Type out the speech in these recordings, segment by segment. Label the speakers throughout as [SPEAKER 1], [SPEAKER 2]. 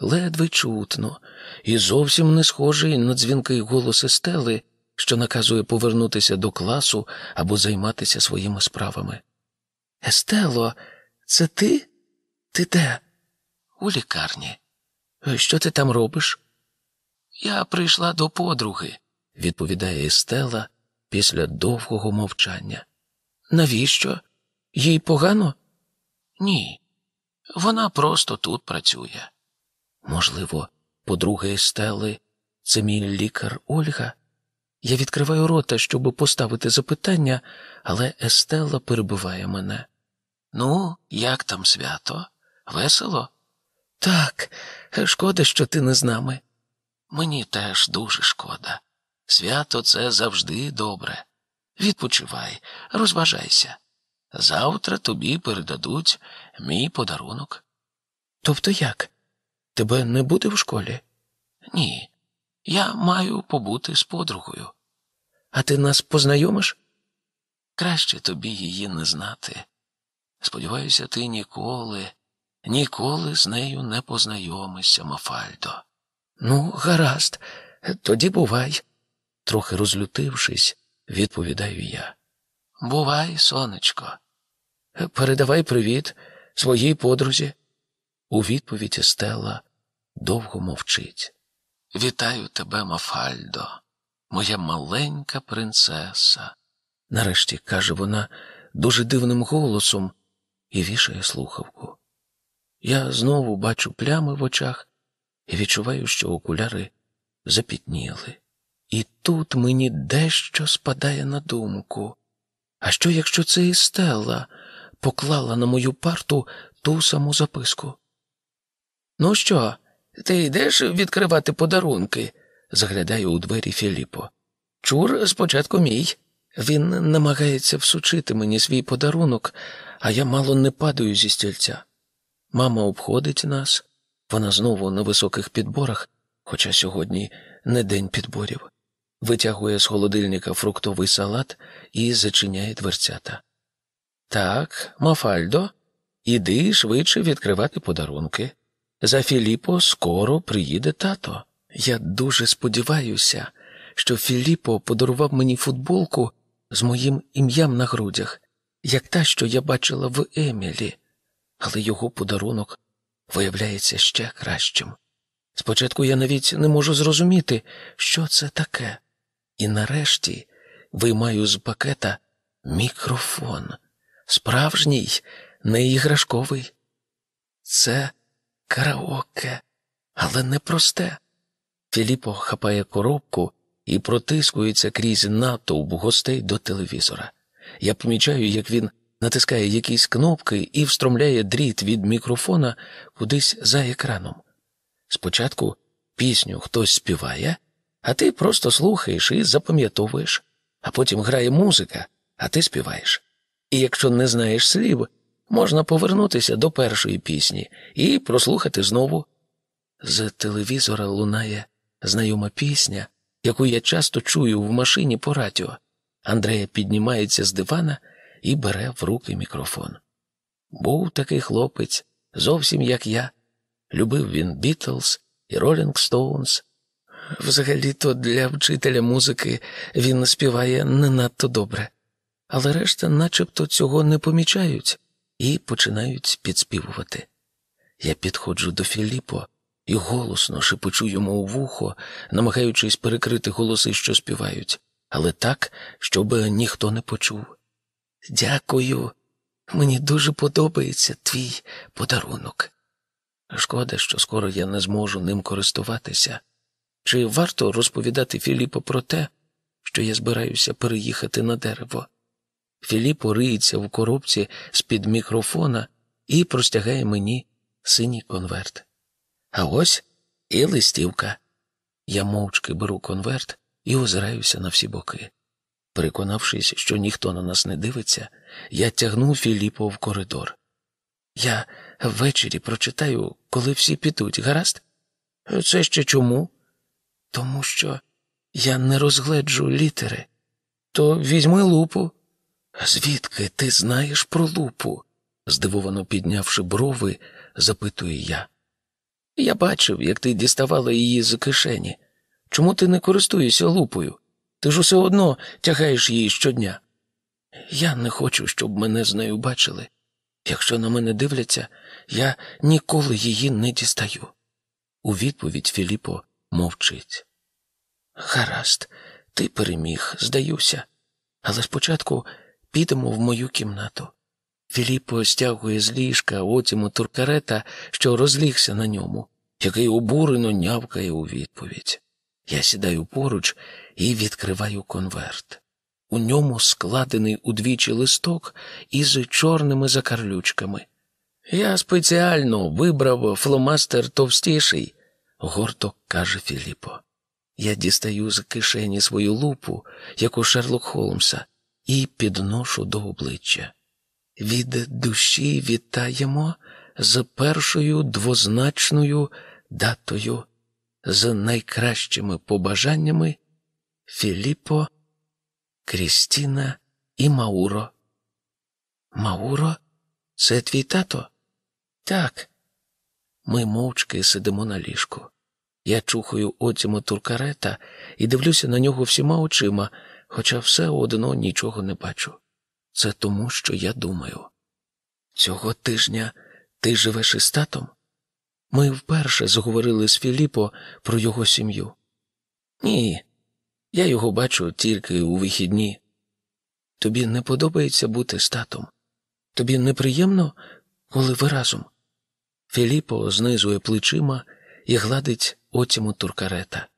[SPEAKER 1] ледве чутно, і зовсім не схожий на дзвінкий голос Естели, що наказує повернутися до класу або займатися своїми справами. Естело, це ти? Ти де? У лікарні. Що ти там робиш? Я прийшла до подруги, відповідає Естела після довгого мовчання. Навіщо? Їй погано? Ні. Вона просто тут працює. Можливо, подруга Естели це мій лікар Ольга. Я відкриваю рота, щоб поставити запитання, але Естела перебиває мене. Ну, як там свято? Весело? Так, шкода, що ти не з нами. Мені теж дуже шкода. Свято це завжди добре. Відпочивай, розважайся. Завтра тобі передадуть мій подарунок. Тобто як? Тебе не буде в школі? Ні. Я маю побути з подругою. А ти нас познайомиш? Краще тобі її не знати. Сподіваюся, ти ніколи, ніколи з нею не познайомишся, Мафальдо. Ну, гаразд, тоді бувай, трохи розлютившись, відповідаю я. Бувай, сонечко. Передавай привіт своїй подрузі. У відповідь Стелла довго мовчить. Вітаю тебе, Мафальдо, моя маленька принцеса. Нарешті каже вона дуже дивним голосом і вішає слухавку. Я знову бачу плями в очах і відчуваю, що окуляри запітніли. І тут мені дещо спадає на думку. А що, якщо це і Стелла поклала на мою парту ту саму записку? Ну що, ти йдеш відкривати подарунки? заглядає у двері Філіппо. Чур спочатку мій. Він намагається всучити мені свій подарунок, а я мало не падаю зі стільця. Мама обходить нас, вона знову на високих підборах, хоча сьогодні не день підборів, витягує з холодильника фруктовий салат і зачиняє дверцята. Так, Мафальдо, іди швидше відкривати подарунки. За Філіппо скоро приїде тато. Я дуже сподіваюся, що Філіппо подарував мені футболку з моїм ім'ям на грудях, як та, що я бачила в Емілі, але його подарунок виявляється ще кращим. Спочатку я навіть не можу зрозуміти, що це таке, і нарешті виймаю з пакета мікрофон, справжній, не іграшковий. Це караоке, але не просте. Філіппо хапає коробку і протискується крізь натовп гостей до телевізора. Я помічаю, як він натискає якісь кнопки і встромляє дріт від мікрофона кудись за екраном. Спочатку пісню хтось співає, а ти просто слухаєш і запам'ятовуєш, а потім грає музика, а ти співаєш. І якщо не знаєш слів, можна повернутися до першої пісні і прослухати знову. З телевізора лунає знайома пісня, яку я часто чую в машині по радіо. Андрея піднімається з дивана і бере в руки мікрофон. Був такий хлопець, зовсім як я. Любив він Бітлз і Ролінг Стоунс. Взагалі-то для вчителя музики він співає не надто добре, але решта начебто цього не помічають і починають підспівувати. Я підходжу до Філіппо і голосно шепочу йому у вухо, намагаючись перекрити голоси, що співають, але так, щоб ніхто не почув. Дякую, мені дуже подобається твій подарунок. Шкода, що скоро я не зможу ним користуватися. Чи варто розповідати Філіппу про те, що я збираюся переїхати на дерево? Філіппо риється в коробці з-під мікрофона і простягає мені синій конверт. А ось і листівка. Я мовчки беру конверт і озираюся на всі боки. Переконавшись, що ніхто на нас не дивиться, я тягну Філіппо в коридор. Я ввечері прочитаю, коли всі підуть, гаразд? Це ще чому? Тому що я не розгледжу літери. То візьми лупу. Звідки ти знаєш про лупу? здивовано піднявши брови, запитує я. Я бачив, як ти діставала її з кишені. Чому ти не користуєшся лупою? Ти ж усе одно тягаєш її щодня. Я не хочу, щоб мене з нею бачили. Якщо на мене дивляться, я ніколи її не дістаю. У відповідь Філіппо мовчить. Гаразд, ти переміг, здаюся. Але спочатку підемо в мою кімнату. Філіппо стягує з ліжка отіму туркарета, що розлігся на ньому, який обурено нявкає у відповідь. Я сідаю поруч і відкриваю конверт. У ньому складений удвічі листок із чорними закарлючками. Я спеціально вибрав фломастер товстіший, гордо каже Філіппо. Я дістаю з кишені свою лупу, як у Шерлок Холмса, і підношу до обличчя. Від душі вітаємо з першою двозначною датою, з найкращими побажаннями Філіппо, Крістіна і Мауро. Мауро? Це твій тато? Так. Ми мовчки сидимо на ліжку. Я чухаю отіму туркарета і дивлюся на нього всіма очима, хоча все одно нічого не бачу. Це тому, що я думаю. Цього тижня ти живеш із татом? Ми вперше заговорили з Філіппо про його сім'ю. Ні, я його бачу тільки у вихідні. Тобі не подобається бути з татом? Тобі неприємно, коли ви разом? Філіппо знизує плечима і гладить отіму туркарета.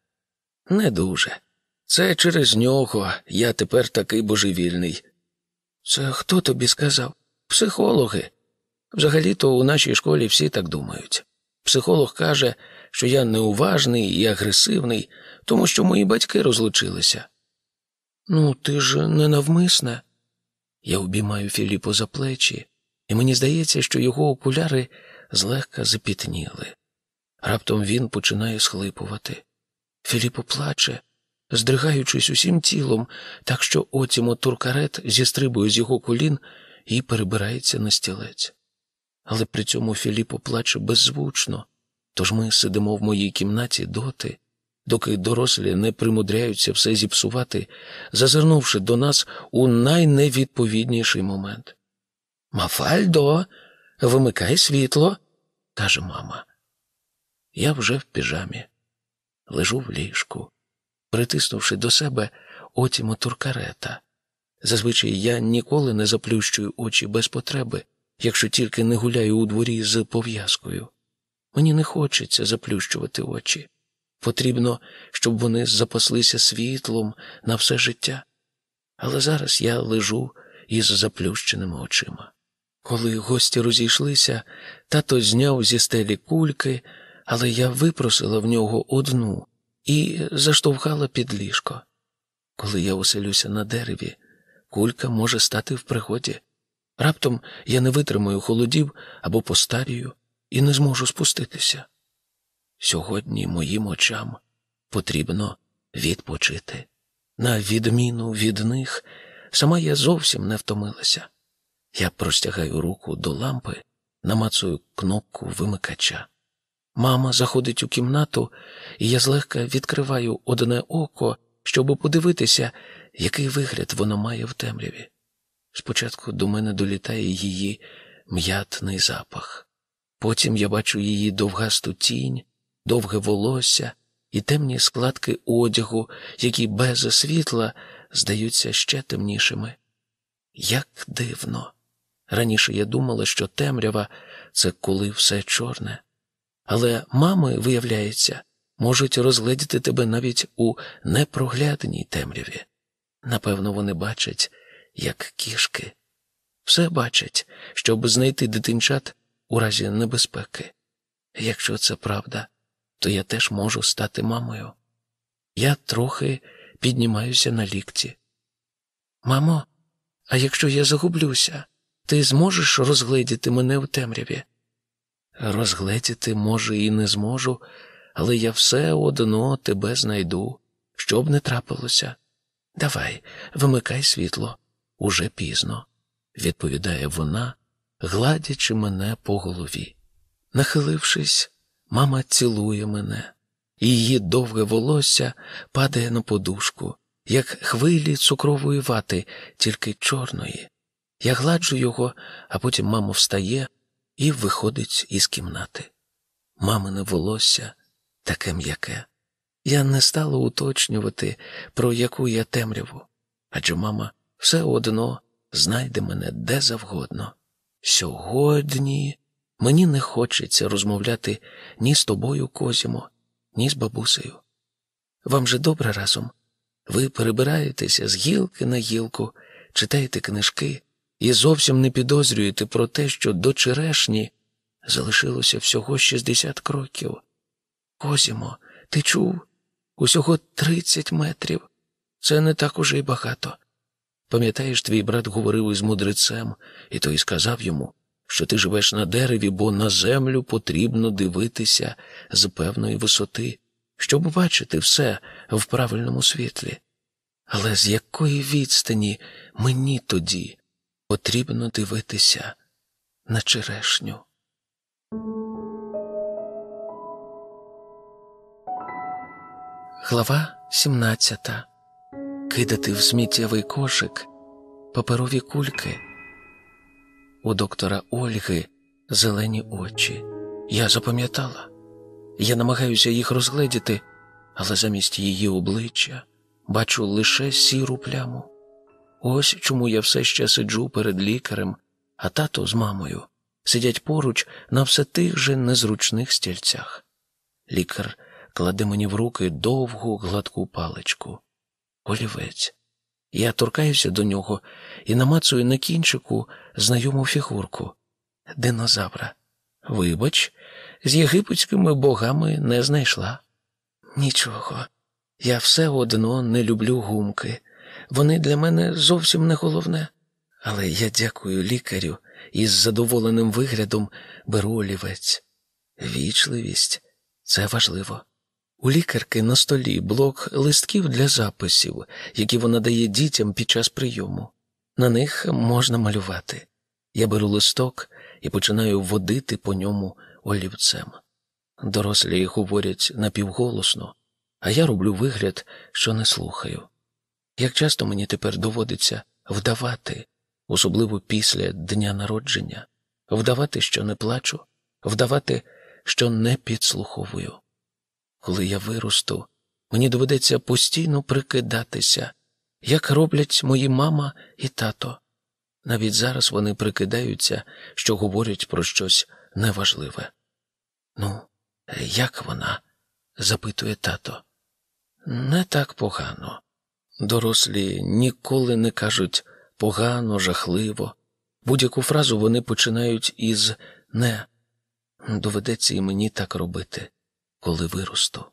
[SPEAKER 1] Не дуже. Це через нього я тепер такий божевільний. Це хто тобі сказав? Психологи. Взагалі-то у нашій школі всі так думають. Психолог каже, що я неуважний і агресивний, тому що мої батьки розлучилися. Ну, ти ж ненавмисне. Я обіймаю Філіппо за плечі, і мені здається, що його окуляри злегка запітніли. Раптом він починає схлипувати. Філіппо плаче, здригаючись усім тілом, так що отімо туркарет зістрибує з його колін і перебирається на стілець. Але при цьому Філіппо плаче беззвучно, тож ми сидимо в моїй кімнаті доти, доки дорослі не примудряються все зіпсувати, зазирнувши до нас у найневідповідніший момент. Мафальдо, вимикай світло, каже мама. Я вже в піжамі, лежу в ліжку, притиснувши до себе отіму туркарета. Зазвичай я ніколи не заплющую очі без потреби, якщо тільки не гуляю у дворі з пов'язкою. Мені не хочеться заплющувати очі. Потрібно, щоб вони запаслися світлом на все життя. Але зараз я лежу із заплющеними очима. Коли гості розійшлися, тато зняв зі стелі кульки, але я випросила в нього одну і заштовхала під ліжко. Коли я оселюся на дереві, кулька може стати в пригоді. Раптом я не витримаю холодів або постарію і не зможу спуститися. Сьогодні моїм очам потрібно відпочити. На відміну від них, сама я зовсім не втомилася. Я простягаю руку до лампи, намацую кнопку вимикача. Мама заходить у кімнату, і я злегка відкриваю одне око, щоб подивитися, який вигляд вона має в темряві. Спочатку до мене долітає її м'ятний запах. Потім я бачу її довгасту тінь, довге волосся і темні складки одягу, які без світла здаються ще темнішими. Як дивно. Раніше я думала, що темрява це коли все чорне. Але мами, виявляється, можуть розгледіти тебе навіть у непроглядній темряві. Напевно, вони бачать, як кішки. Все бачать, щоб знайти дитинчат у разі небезпеки. Якщо це правда, то я теж можу стати мамою. Я трохи піднімаюся на лікті. Мамо, а якщо я загублюся, ти зможеш розгледіти мене в темряві? Розгледіти, може, і не зможу, але я все одно тебе знайду, що б не трапилося. Давай, вимикай світло, уже пізно, відповідає вона, гладячи мене по голові. Нахилившись, Мама цілує мене, її довге волосся падає на подушку, як хвилі цукрової вати, тільки чорної. Я гладжу його, а потім мама встає і виходить із кімнати. Мамине волосся таке м'яке. Я не стала уточнювати, про яку я темряву, адже мама все одно знайде мене де завгодно. Сьогодні мені не хочеться розмовляти ні з тобою, Козімо, ні з бабусею. Вам же добре разом. Ви перебираєтеся з гілки на гілку, читаєте книжки і зовсім не підозрюєте про те, що до черешні залишилося всього 60 кроків. Козімо, ти чув? Усього 30 метрів. Це не так уже й багато. Пам'ятаєш, твій брат говорив із мудрецем, і той сказав йому, що ти живеш на дереві, бо на землю потрібно дивитися з певної висоти, щоб бачити все в правильному світлі. Але з якої відстані мені тоді потрібно дивитися на черешню? Глава 17. Кидати в сміттєвий кошик паперові кульки. У доктора Ольги зелені очі. Я запам'ятала. Я намагаюся їх розгледіти, але замість її обличчя бачу лише сіру пляму. Ось чому я все ще сиджу перед лікарем, а тато з мамою сидять поруч на все тих же незручних стільцях. Лікар кладе мені в руки довгу гладку паличку. Олівець. Я торкаюся до нього і намацую на кінчику знайому фігурку динозавра. Вибач, з єгипетськими богами не знайшла. Нічого, я все одно не люблю гумки. Вони для мене зовсім не головне. Але я дякую лікарю і з задоволеним виглядом беру олівець. Вічливість це важливо. У лікарки на столі блок листків для записів, які вона дає дітям під час прийому. На них можна малювати. Я беру листок і починаю водити по ньому олівцем. Дорослі говорять напівголосно, а я роблю вигляд, що не слухаю. Як часто мені тепер доводиться вдавати, особливо після дня народження, вдавати, що не плачу, вдавати, що не підслуховую. Коли я виросту, мені доведеться постійно прикидатися, як роблять мої мама і тато. Навіть зараз вони прикидаються, що говорять про щось неважливе. Ну, як вона? запитує тато. Не так погано. Дорослі ніколи не кажуть погано, жахливо. Будь-яку фразу вони починають із не. Доведеться і мені так робити коли виросту.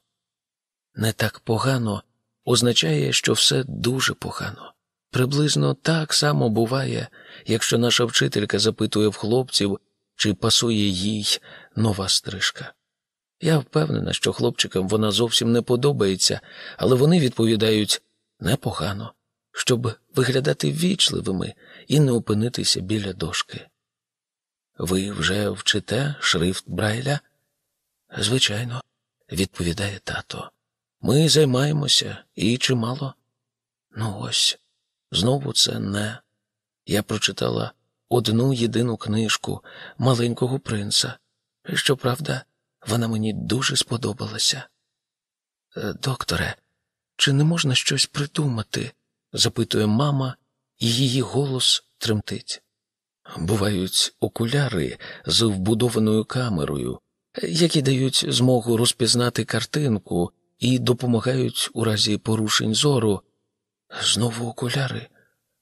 [SPEAKER 1] Не так погано означає, що все дуже погано. Приблизно так само буває, якщо наша вчителька запитує в хлопців, чи пасує їй нова стрижка. Я впевнена, що хлопчикам вона зовсім не подобається, але вони відповідають непогано, щоб виглядати ввічливими і не опинитися біля дошки. Ви вже вчите шрифт Брайля? Звичайно відповідає тато. Ми займаємося і чимало. Ну ось, знову це не. Я прочитала одну єдину книжку маленького принца. Щоправда, вона мені дуже сподобалася. «Е, докторе, чи не можна щось придумати? запитує мама, і її голос тремтить. Бувають окуляри з вбудованою камерою, які дають змогу розпізнати картинку і допомагають у разі порушень зору. Знову окуляри?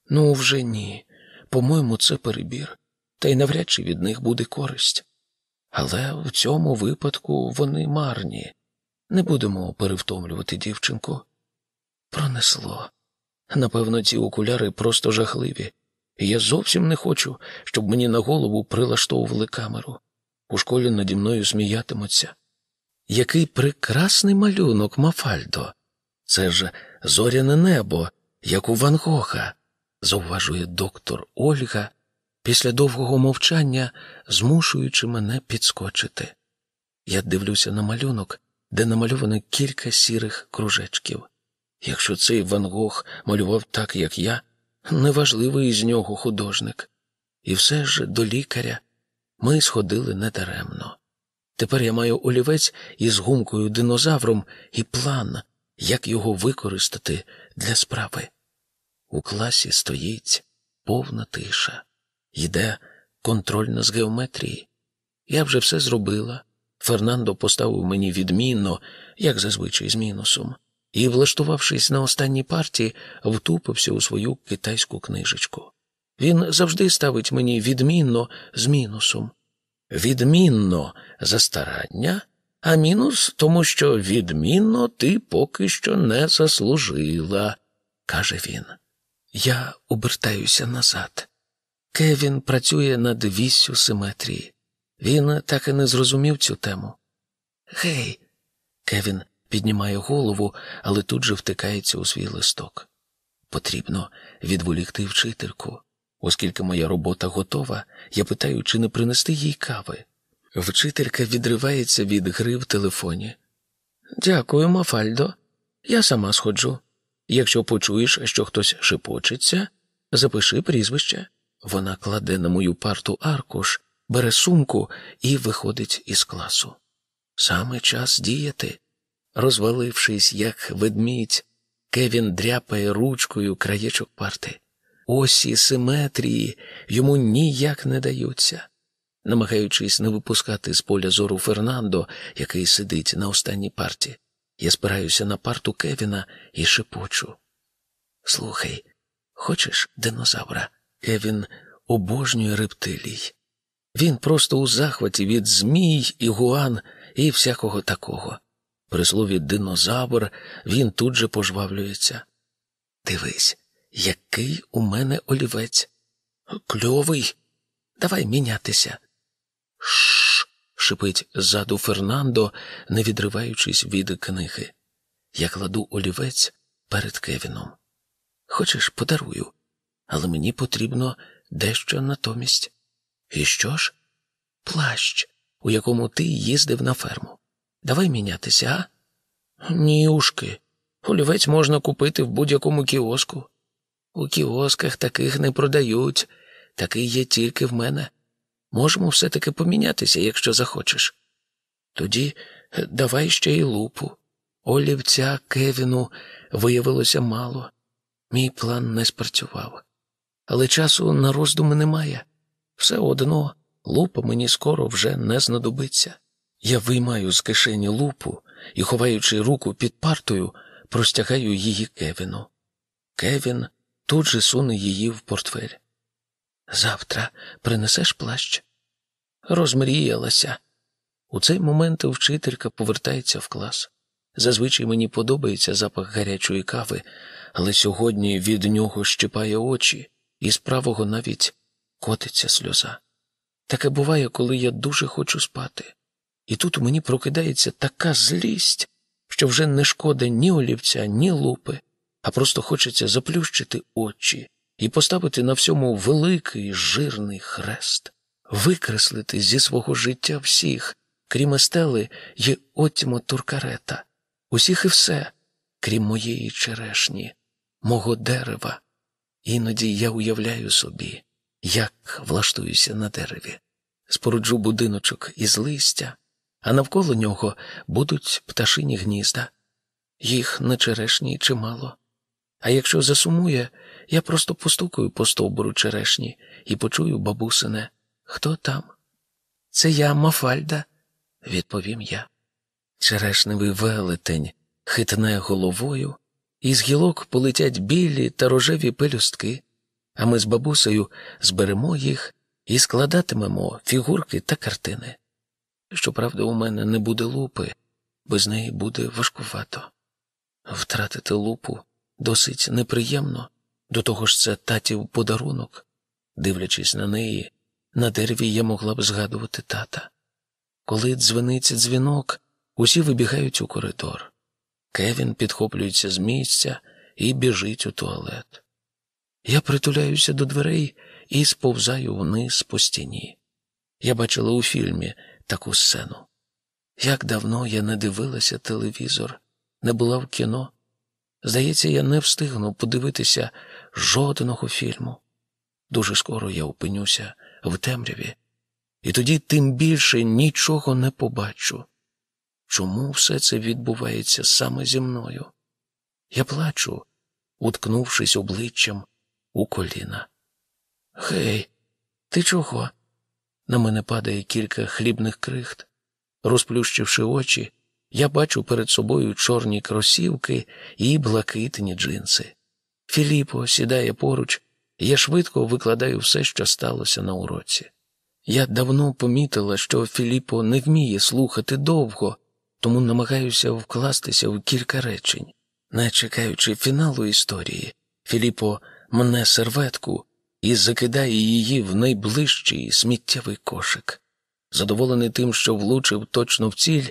[SPEAKER 1] Ну, вже ні. По-моєму, це перебір, та й навряд чи від них буде користь. Але в цьому випадку вони марні. Не будемо перевтомлювати дівчинку. Пронесло. Напевно, ці окуляри просто жахливі, я зовсім не хочу, щоб мені на голову прилаштовували камеру. У школі наді мною сміятимуться. Який прекрасний малюнок, Мафальдо. Це ж зоряне небо, як у Ван Гога, зауважує доктор Ольга, після довгого мовчання, змушуючи мене підскочити. Я дивлюся на малюнок, де намальовано кілька сірих кружечків. Якщо цей Ван Гог малював так, як я, неважливий із нього художник. І все ж до лікаря ми сходили недаремно. Тепер я маю олівець із гумкою динозавром і план, як його використати для справи. У класі стоїть повна тиша, йде контрольна з геометрії. Я вже все зробила. Фернандо поставив мені відмінно, як зазвичай з мінусом, і, влаштувавшись на останній парті, втупився у свою китайську книжечку. Він завжди ставить мені відмінно з мінусом. Відмінно за старання, а мінус тому, що відмінно ти поки що не заслужила, каже він. Я обертаюся назад. Кевін працює над віссю симетрії. Він так і не зрозумів цю тему. Гей, Кевін піднімає голову, але тут же втикається у свій листок. Потрібно відволікти вчительку. Оскільки моя робота готова, я питаю, чи не принести їй кави. Вчителька відривається від гри в телефоні. Дякую, Мафальдо. Я сама сходжу. Якщо почуєш, що хтось шепочеться, запиши прізвище. Вона кладе на мою парту аркуш, бере сумку і виходить із класу. Саме час діяти. Розвалившись, як ведмідь, Кевін дряпає ручкою краєчок парти. Осі симетрії йому ніяк не даються. Намагаючись не випускати з поля зору Фернандо, який сидить на останній парті, я спираюся на парту Кевіна і шепочу. Слухай, хочеш динозавра? Кевін обожнює рептилій. Він просто у захваті від змій, ігуан і всякого такого. При слові динозавр він тут же пожвавлюється. Дивись, який у мене олівець. Кльовий. Давай мінятися. Шш. шипить ззаду Фернандо, не відриваючись від книги. Я кладу олівець перед Кевіном. Хочеш, подарую, але мені потрібно дещо натомість. І що ж? Плащ, у якому ти їздив на ферму. Давай мінятися, а? Ні, ушки. Олівець можна купити в будь-якому кіоску. У кіосках таких не продають, такий є тільки в мене. Можемо все-таки помінятися, якщо захочеш. Тоді е, давай ще й лупу. Олівця Кевіну виявилося мало. Мій план не спрацював. Але часу на роздуми немає. Все одно лупа мені скоро вже не знадобиться. Я виймаю з кишені лупу і, ховаючи руку під партою, простягаю її Кевіну. Кевін тут же суне її в портфель. Завтра принесеш плащ? Розмріялася. У цей момент вчителька повертається в клас. Зазвичай мені подобається запах гарячої кави, але сьогодні від нього щипає очі, і з правого навіть котиться сльоза. Таке буває, коли я дуже хочу спати. І тут у мені прокидається така злість, що вже не шкода ні олівця, ні лупи, а просто хочеться заплющити очі і поставити на всьому великий жирний хрест, викреслити зі свого життя всіх, крім Естели й Отімо Туркарета, усіх і все, крім моєї черешні, мого дерева. Іноді я уявляю собі, як влаштуюся на дереві, споруджу будиночок із листя, а навколо нього будуть пташині гнізда. Їх на черешні чимало. А якщо засумує, я просто постукаю по стовбуру черешні і почую бабусине. Хто там? Це я, Мафальда, відповім я. Черешневий велетень хитне головою, і з гілок полетять білі та рожеві пелюстки, а ми з бабусею зберемо їх і складатимемо фігурки та картини. Щоправда, у мене не буде лупи, без неї буде важкувато. Втратити лупу досить неприємно, до того ж це татів подарунок. Дивлячись на неї, на дереві я могла б згадувати тата. Коли дзвенить дзвінок, усі вибігають у коридор. Кевін підхоплюється з місця і біжить у туалет. Я притуляюся до дверей і сповзаю вниз по стіні. Я бачила у фільмі таку сцену. Як давно я не дивилася телевізор, не була в кіно. Здається, я не встигну подивитися жодного фільму. Дуже скоро я опинюся в темряві, і тоді тим більше нічого не побачу. Чому все це відбувається саме зі мною? Я плачу, уткнувшись обличчям у коліна. Гей, ти чого? На мене падає кілька хлібних крихт. Розплющивши очі, я бачу перед собою чорні кросівки і блакитні джинси. Філіппо сідає поруч, я швидко викладаю все, що сталося на уроці. Я давно помітила, що Філіппо не вміє слухати довго, тому намагаюся вкластися в кілька речень. Не чекаючи фіналу історії, Філіппо мне серветку і закидає її в найближчий сміттєвий кошик. Задоволений тим, що влучив точно в ціль,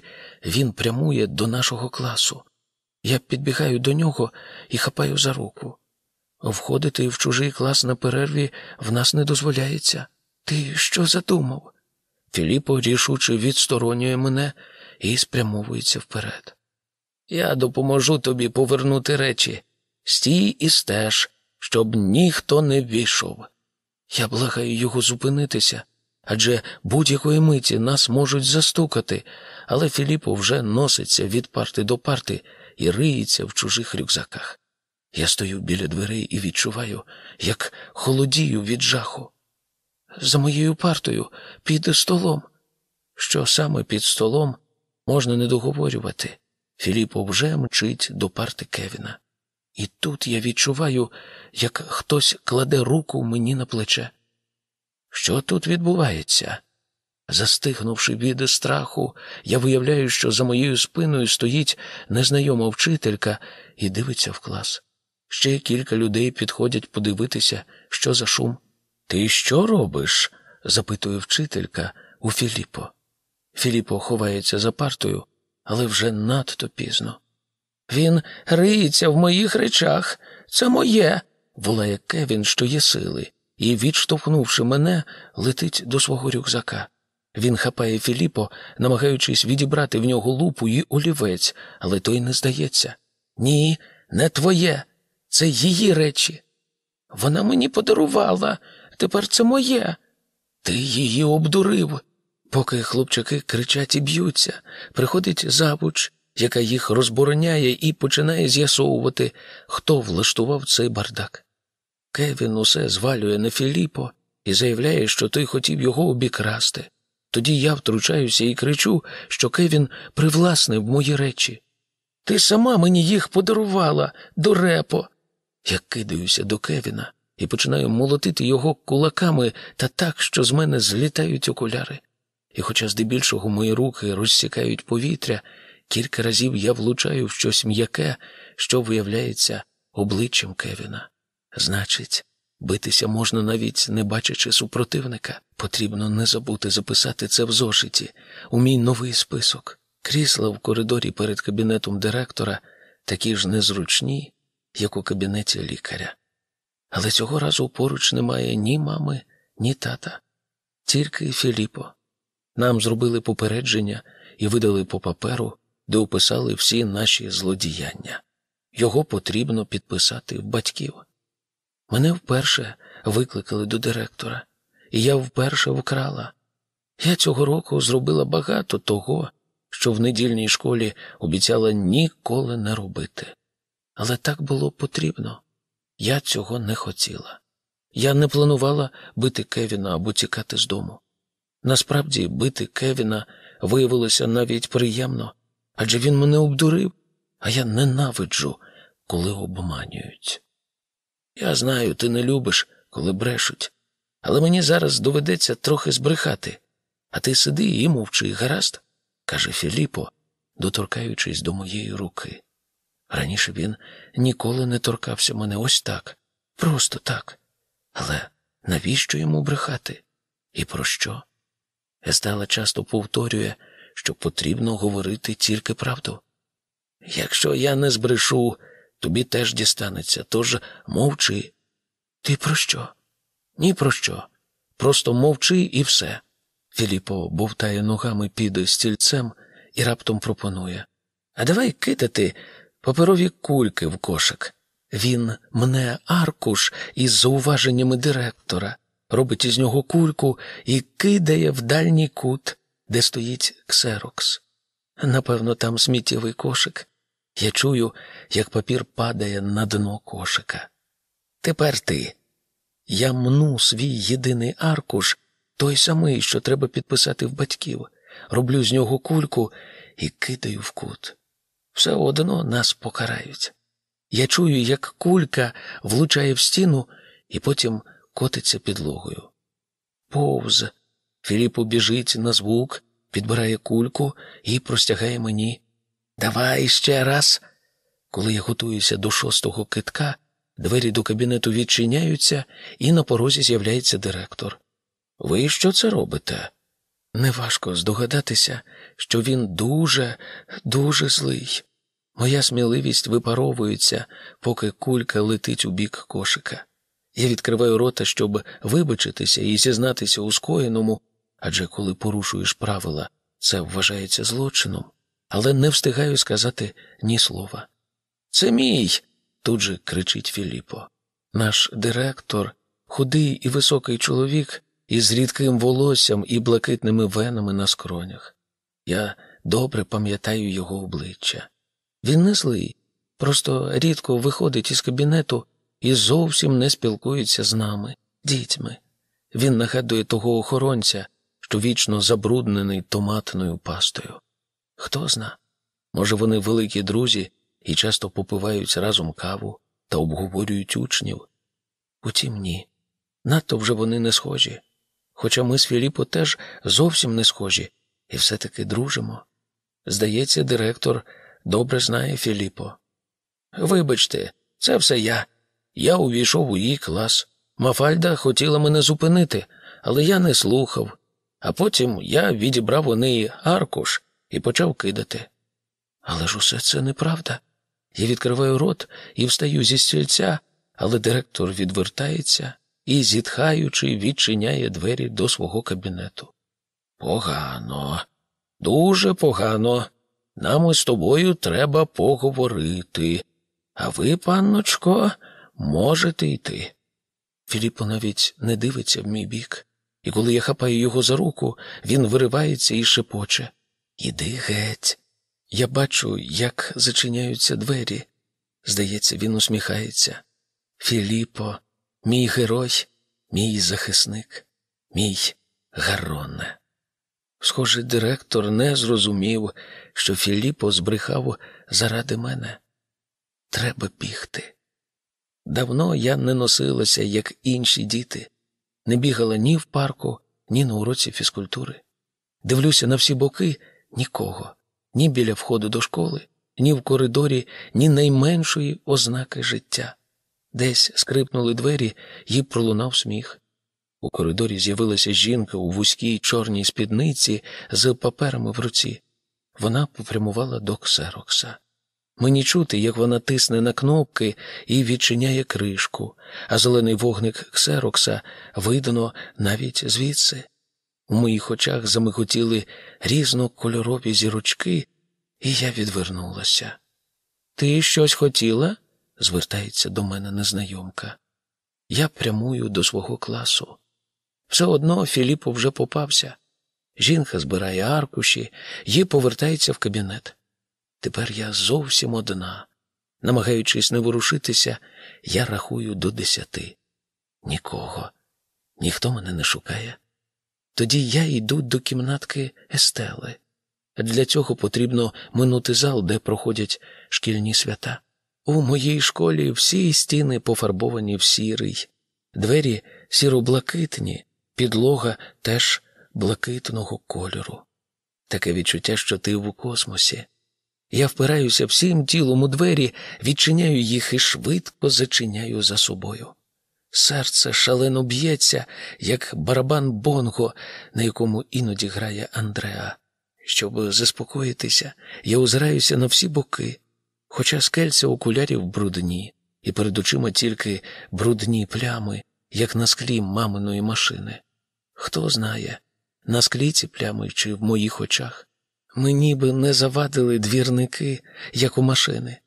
[SPEAKER 1] він прямує до нашого класу. Я підбігаю до нього і хапаю за руку. Входити в чужий клас на перерві в нас не дозволяється. Ти що задумав? Філіппо рішуче відсторонює мене і спрямовується вперед. Я допоможу тобі повернути речі. Стій і стеж, щоб ніхто не ввійшов. Я благаю його зупинитися, адже будь-якої миті нас можуть застукати, але Філіппо вже носиться від парти до парти і риється в чужих рюкзаках. Я стою біля дверей і відчуваю, як холодію від жаху. За моєю партою, під столом. Що саме під столом можна не договорювати. Філіппо вже мчить до парти Кевіна. І тут я відчуваю, як хтось кладе руку мені на плече. Що тут відбувається? Застигнувши від страху, я виявляю, що за моєю спиною стоїть незнайома вчителька і дивиться в клас. Ще кілька людей підходять подивитися, що за шум. Ти що робиш? запитує вчителька у Філіппо. Філіппо ховається за партою, але вже надто пізно. Він риється в моїх речах. Це моє, волає Кевін, що є сили, і, відштовхнувши мене, летить до свого рюкзака. Він хапає Філіппо, намагаючись відібрати в нього лупу і олівець, але той не здається. Ні, не твоє. Це її речі. Вона мені подарувала, тепер це моє. Ти її обдурив. Поки хлопчаки кричать і б'ються, приходить завуч, яка їх розбороняє і починає з'ясовувати, хто влаштував цей бардак. Кевін усе звалює на Філіппо і заявляє, що той хотів його обікрасти. Тоді я втручаюся і кричу, що Кевін привласнив мої речі. Ти сама мені їх подарувала, дурепо. Я кидаюся до Кевіна і починаю молотити його кулаками та так, що з мене злітають окуляри. І, хоча здебільшого мої руки розсікають повітря, кілька разів я влучаю в щось м'яке, що виявляється обличчям Кевіна. Значить, битися можна навіть не бачачи супротивника. Потрібно не забути записати це в зошиті, у мій новий список. Крісла в коридорі перед кабінетом директора такі ж незручні, як у кабінеті лікаря. Але цього разу поруч немає ні мами, ні тата, тільки Філіппо. Нам зробили попередження і видали по паперу, де описали всі наші злодіяння. Його потрібно підписати в батьків. Мене вперше викликали до директора, і я вперше вкрала. Я цього року зробила багато того, що в недільній школі обіцяла ніколи не робити. Але так було потрібно. Я цього не хотіла. Я не планувала бити Кевіна або тікати з дому. Насправді, бити Кевіна виявилося навіть приємно, адже він мене обдурив, а я ненавиджу, коли обманюють. Я знаю, ти не любиш, коли брешуть, але мені зараз доведеться трохи збрехати. А ти сиди і мовчи, гаразд, каже Філіппо, доторкаючись до моєї руки. Раніше він ніколи не торкався мене ось так, просто так. Але навіщо йому брехати? І про що? Естела часто повторює, що потрібно говорити тільки правду. Якщо я не збрешу, тобі теж дістанеться, тож мовчи. Ти про що? Ні про що. Просто мовчи і все. Філіппо бовтає ногами під стільцем і раптом пропонує А давай кидати паперові кульки в кошик. Він мне аркуш із зауваженнями директора, робить із нього кульку і кидає в дальній кут, де стоїть ксерокс. Напевно, там сміттєвий кошик. Я чую, як папір падає на дно кошика. Тепер ти. Я мну свій єдиний аркуш, той самий, що треба підписати в батьків, роблю з нього кульку і кидаю в кут. Все одно нас покарають. Я чую, як кулька влучає в стіну і потім котиться підлогою. Повз. Філіппо біжить на звук, підбирає кульку і простягає мені. Давай ще раз. Коли я готуюся до шостого китка, двері до кабінету відчиняються, і на порозі з'являється директор. Ви що це робите? Неважко здогадатися, що він дуже, дуже злий. Моя сміливість випаровується, поки кулька летить у бік кошика. Я відкриваю рота, щоб вибачитися і зізнатися у скоєному, адже коли порушуєш правила, це вважається злочином, але не встигаю сказати ні слова. Це мій. тут же кричить Філіппо. Наш директор, худий і високий чоловік із рідким волоссям і блакитними венами на скронях. Я добре пам'ятаю його обличчя. Він не злий, просто рідко виходить із кабінету і зовсім не спілкується з нами, дітьми. Він нагадує того охоронця, що вічно забруднений томатною пастою. Хто зна, може, вони великі друзі і часто попивають разом каву та обговорюють учнів. Утім, ні. Надто вже вони не схожі. Хоча ми з Філіппо теж зовсім не схожі і все-таки дружимо. Здається, директор добре знає Філіппо. Вибачте, це все я. Я увійшов у її клас. Мафальда хотіла мене зупинити, але я не слухав. А потім я відібрав у неї аркуш і почав кидати. Але ж усе це неправда. Я відкриваю рот і встаю зі стільця, але директор відвертається і, зітхаючи, відчиняє двері до свого кабінету. Погано, дуже погано. Нам із тобою треба поговорити. А ви, панночко, можете йти. Філіппо навіть не дивиться в мій бік, і коли я хапаю його за руку, він виривається і шепоче. Іди геть. Я бачу, як зачиняються двері. Здається, він усміхається. Філіппо, мій герой, мій захисник, мій Гароне. Схоже, директор не зрозумів, що Філіппо збрехав заради мене. Треба бігти. Давно я не носилася, як інші діти, не бігала ні в парку, ні на уроці фізкультури. Дивлюся на всі боки нікого, ні біля входу до школи, ні в коридорі, ні найменшої ознаки життя. Десь скрипнули двері і пролунав сміх. У коридорі з'явилася жінка у вузькій чорній спідниці з паперами в руці. Вона попрямувала до ксерокса. Мені чути, як вона тисне на кнопки і відчиняє кришку, а зелений вогник ксерокса видно навіть звідси. У моїх очах замиготіли різнокольорові зірочки, і я відвернулася. Ти щось хотіла? звертається до мене незнайомка. Я прямую до свого класу. Все одно Філіппо вже попався. Жінка збирає аркуші і повертається в кабінет. Тепер я зовсім одна. Намагаючись не ворушитися, я рахую до десяти. Нікого, ніхто мене не шукає. Тоді я йду до кімнатки Естели. Для цього потрібно минути зал, де проходять шкільні свята. У моїй школі всі стіни пофарбовані в сірий, двері сіро-блакитні, підлога теж блакитного кольору. Таке відчуття, що ти в космосі. Я впираюся всім тілом у двері, відчиняю їх і швидко зачиняю за собою. Серце шалено б'ється, як барабан Бонго, на якому іноді грає Андреа. Щоб заспокоїтися, я озираюся на всі боки, хоча скельця окулярів брудні, і перед очима тільки брудні плями, як на склі маминої машини. Хто знає, на склі ці плями чи в моїх очах. Мені би не завадили двірники, як у машини.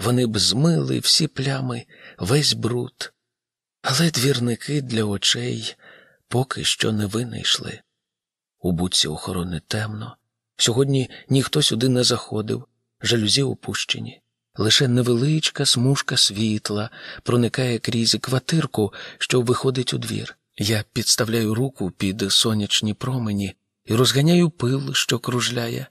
[SPEAKER 1] Вони б змили всі плями, весь бруд. Але двірники для очей поки що не винайшли. У будці охорони темно. Сьогодні ніхто сюди не заходив, жалюзі опущені. Лише невеличка смужка світла проникає крізь квартирку, що виходить у двір. Я підставляю руку під сонячні промені і розганяю пил, що кружляє,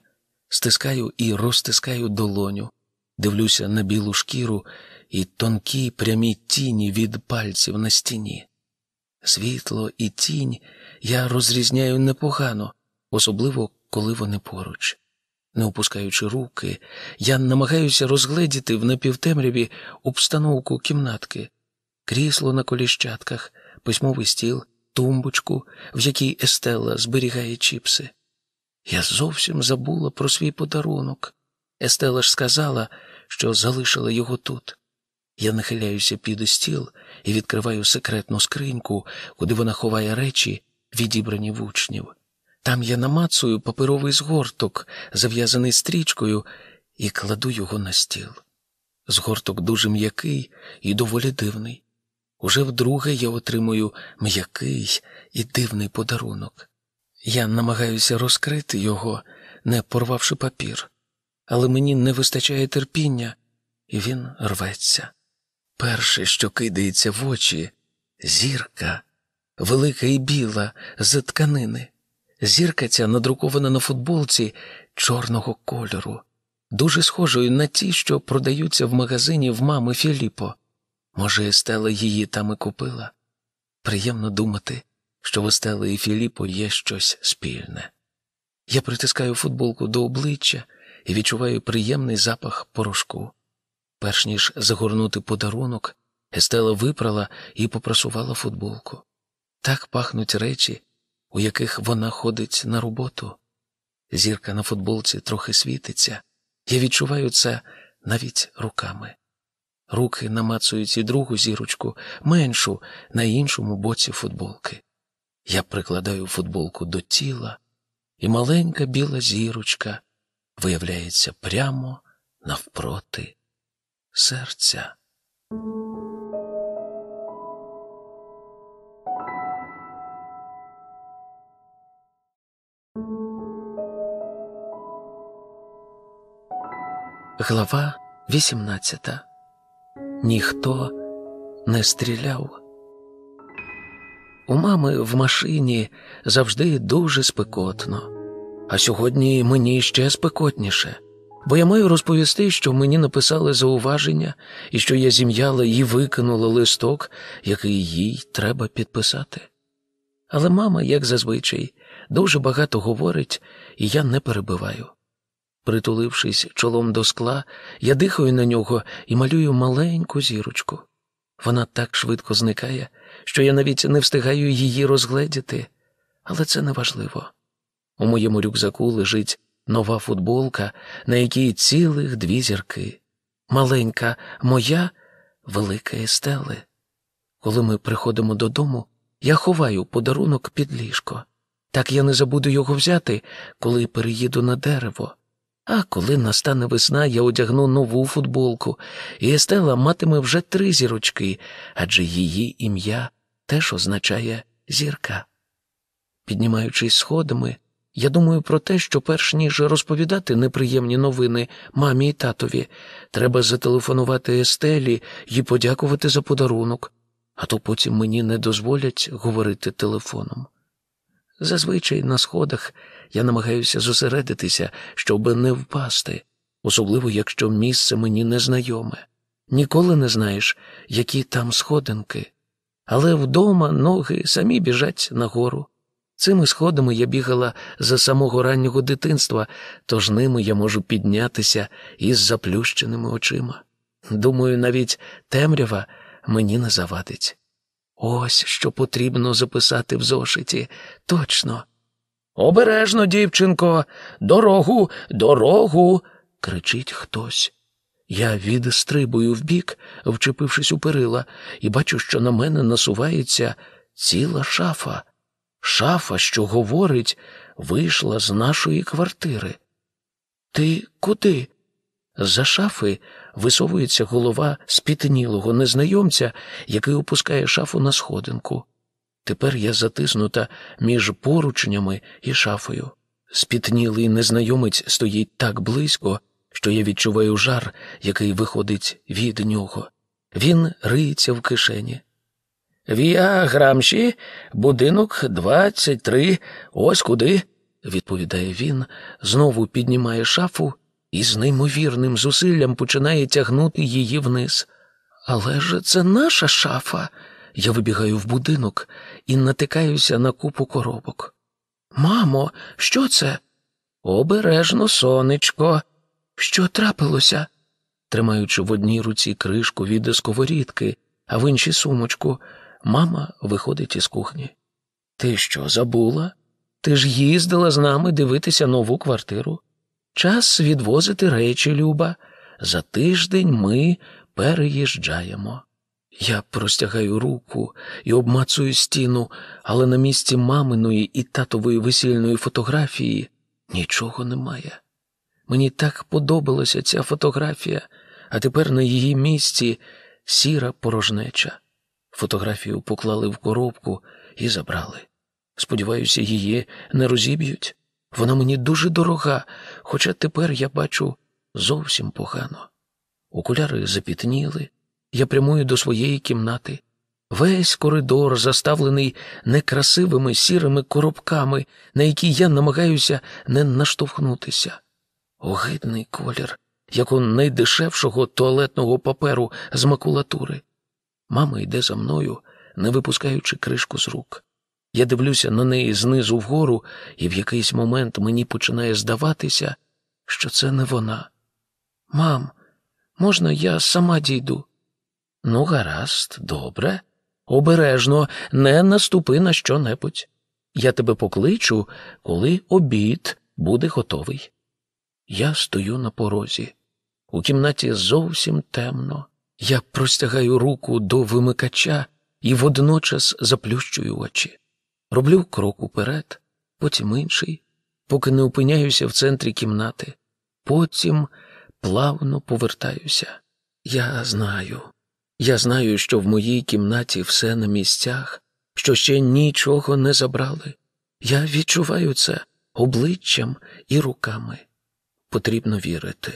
[SPEAKER 1] стискаю і розтискаю долоню, дивлюся на білу шкіру і тонкі прямі тіні від пальців на стіні. Світло і тінь я розрізняю непогано, особливо коли вони поруч. Не опускаючи руки, я намагаюся розгледіти в напівтемряві обстановку кімнатки, крісло на коліщатках, письмовий стіл, тумбочку, в якій Естела зберігає чіпси. Я зовсім забула про свій подарунок. Естела ж сказала, що залишила його тут. Я нахиляюся під стіл і відкриваю секретну скриньку, куди вона ховає речі, відібрані в учнів. Там я намацую паперовий згорток, зав'язаний стрічкою, і кладу його на стіл. Згорток дуже м'який і доволі дивний. Уже вдруге я отримую м'який і дивний подарунок. Я намагаюся розкрити його, не порвавши папір, але мені не вистачає терпіння, і він рветься. Перше, що кидається в очі, зірка, велика і біла з тканини. Зірка ця надрукована на футболці чорного кольору, дуже схожою на ті, що продаються в магазині в мами Філіппо. Може, Естела її там і купила? Приємно думати, що в Естели і Філіппо є щось спільне. Я притискаю футболку до обличчя і відчуваю приємний запах порошку. Перш ніж загорнути подарунок, Естела випрала і попрасувала футболку. Так пахнуть речі, у яких вона ходить на роботу. Зірка на футболці трохи світиться, я відчуваю це навіть руками. Руки намацують і другу зірочку, меншу, на іншому боці футболки. Я прикладаю футболку до тіла, і маленька біла зірочка виявляється прямо навпроти серця. Глава 18 Ніхто не стріляв. У мами в машині завжди дуже спекотно, а сьогодні мені ще спекотніше, бо я маю розповісти, що мені написали зауваження і що я зім'яла і викинула листок, який їй треба підписати. Але мама, як зазвичай, дуже багато говорить, і я не перебиваю. Притулившись чолом до скла, я дихаю на нього і малюю маленьку зірочку. Вона так швидко зникає, що я навіть не встигаю її розгледіти, але це не важливо. У моєму рюкзаку лежить нова футболка, на якій цілих дві зірки. Маленька моя, велика Естели. Коли ми приходимо додому, я ховаю подарунок під ліжко. Так я не забуду його взяти, коли переїду на дерево. А коли настане весна, я одягну нову футболку, і Естела матиме вже три зірочки, адже її ім'я теж означає зірка. Піднімаючись сходами, я думаю про те, що перш ніж розповідати неприємні новини мамі і татові, треба зателефонувати Естелі і подякувати за подарунок, а то потім мені не дозволять говорити телефоном. Зазвичай на сходах я намагаюся зосередитися, щоб не впасти, особливо якщо місце мені незнайоме. Ніколи не знаєш, які там сходинки. Але вдома ноги самі біжать нагору. Цими сходами я бігала за самого раннього дитинства, тож ними я можу піднятися із заплющеними очима. Думаю, навіть темрява мені не завадить. Ось що потрібно записати в зошиті. Точно. Обережно, дівчинко, дорогу, дорогу. кричить хтось. Я відстрибую вбік, вчепившись у перила, і бачу, що на мене насувається ціла шафа. Шафа, що говорить, вийшла з нашої квартири. Ти куди? З-за шафи висовується голова спітнілого незнайомця, який опускає шафу на сходинку. Тепер я затиснута між поручнями і шафою. Спітнілий незнайомець стоїть так близько, що я відчуваю жар, який виходить від нього. Він риється в кишені. Віа Грамші, будинок 23, ось куди, відповідає він, знову піднімає шафу і з неймовірним зусиллям починає тягнути її вниз. Але ж це наша шафа. Я вибігаю в будинок і натикаюся на купу коробок. Мамо, що це? Обережно, сонечко. Що трапилося? Тримаючи в одній руці кришку від сковорідки, а в іншій сумочку, мама виходить із кухні. Ти що, забула? Ти ж їздила з нами дивитися нову квартиру. Час відвозити речі, Люба. За тиждень ми переїжджаємо. Я простягаю руку і обмацую стіну, але на місці маминої і татової весільної фотографії нічого немає. Мені так подобалася ця фотографія, а тепер на її місці сіра порожнеча. Фотографію поклали в коробку і забрали. Сподіваюся, її не розіб'ють. Вона мені дуже дорога, хоча тепер я бачу зовсім погано. Окуляри запітніли, я прямую до своєї кімнати. Весь коридор заставлений некрасивими сірими коробками, на які я намагаюся не наштовхнутися. Огидний колір, як у найдешевшого туалетного паперу з макулатури. Мама йде за мною, не випускаючи кришку з рук. Я дивлюся на неї знизу вгору, і в якийсь момент мені починає здаватися, що це не вона. Мам, можна я сама дійду? Ну, гаразд, добре. Обережно, не наступи на що-небудь. Я тебе покличу, коли обід буде готовий. Я стою на порозі. У кімнаті зовсім темно. Я простягаю руку до вимикача і водночас заплющую очі. Роблю крок уперед, потім інший, поки не опиняюся в центрі кімнати. Потім плавно повертаюся. Я знаю. Я знаю, що в моїй кімнаті все на місцях, що ще нічого не забрали. Я відчуваю це обличчям і руками. Потрібно вірити.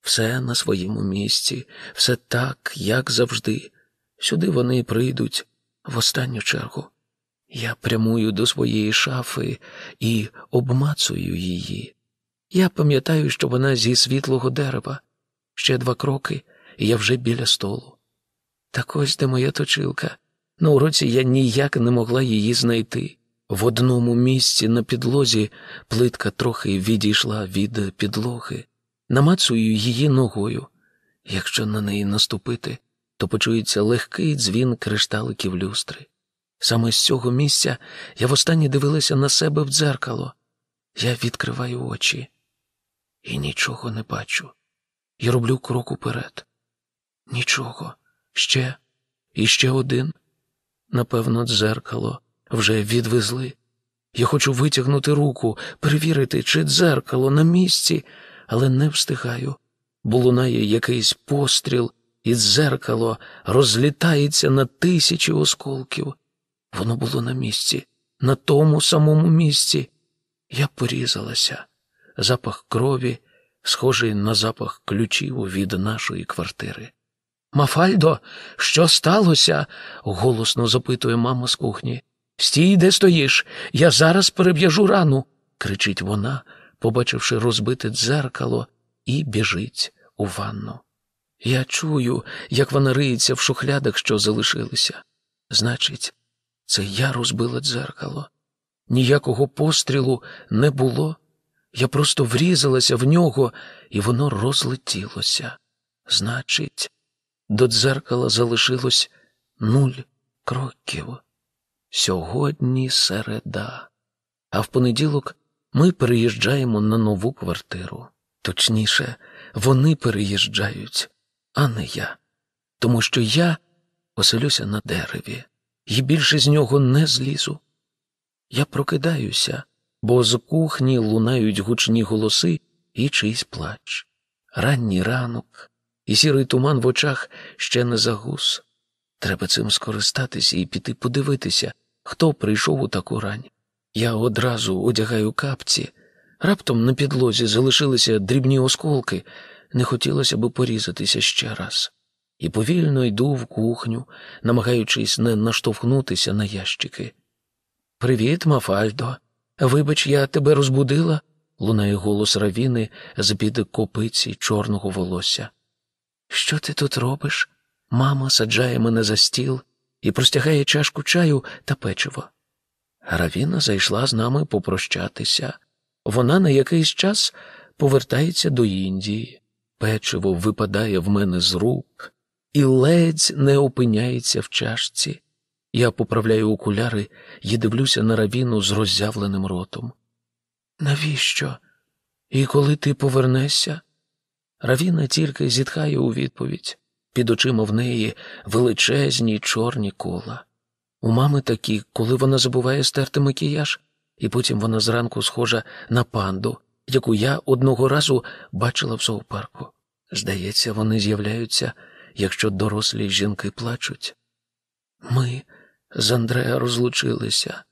[SPEAKER 1] Все на своєму місці, все так, як завжди. Сюди вони прийдуть в останню чергу. Я прямую до своєї шафи і обмацую її. Я пам'ятаю, що вона зі світлого дерева. Ще два кроки, і я вже біля столу. Так ось де моя точилка. На уроці я ніяк не могла її знайти. В одному місці на підлозі плитка трохи відійшла від підлоги. Намацую її ногою. Якщо на неї наступити, то почується легкий дзвін кришталиків люстри. Саме з цього місця я востаннє дивилася на себе в дзеркало. Я відкриваю очі і нічого не бачу. І роблю крок уперед. Нічого. Ще і ще один. Напевно, дзеркало вже відвезли. Я хочу витягнути руку, перевірити, чи дзеркало на місці, але не встигаю, бо лунає якийсь постріл, і дзеркало розлітається на тисячі осколків. Воно було на місці, на тому самому місці. Я порізалася. Запах крові, схожий на запах ключів від нашої квартири. Мафальдо, що сталося? голосно запитує мама з кухні. Стій, де стоїш, я зараз переб'яжу рану, кричить вона, побачивши розбите дзеркало, і біжить у ванну. Я чую, як вона риється в шухлядах, що залишилися. Значить, це я розбила дзеркало. Ніякого пострілу не було. Я просто врізалася в нього, і воно розлетілося. Значить, до дзеркала залишилось нуль кроків. Сьогодні середа, а в понеділок ми переїжджаємо на нову квартиру. Точніше, вони переїжджають, а не я. Тому що я оселюся на дереві і більше з нього не злізу. Я прокидаюся, бо з кухні лунають гучні голоси, і чийсь плач. Ранній ранок, і сірий туман в очах ще не загус. Треба цим скористатися і піти подивитися, хто прийшов у таку рань. Я одразу одягаю капці. Раптом на підлозі залишилися дрібні осколки, не хотілося би порізатися ще раз. І повільно йду в кухню, намагаючись не наштовхнутися на ящики. Привіт, Мафальдо. Вибач, я тебе розбудила, лунає голос равіни з під копиці чорного волосся. Що ти тут робиш? Мама саджає мене за стіл і простягає чашку чаю та печиво. Равіна зайшла з нами попрощатися. Вона на якийсь час повертається до Індії. Печиво випадає в мене з рук і ледь не опиняється в чашці. Я поправляю окуляри і дивлюся на равіну з роззявленим ротом. Навіщо? І коли ти повернешся? Равіна тільки зітхає у відповідь. Під очима в неї величезні чорні кола. У мами такі, коли вона забуває стерти макіяж, і потім вона зранку схожа на панду, яку я одного разу бачила в зоопарку. Здається, вони з'являються, якщо дорослі жінки плачуть. Ми з Андреа розлучилися.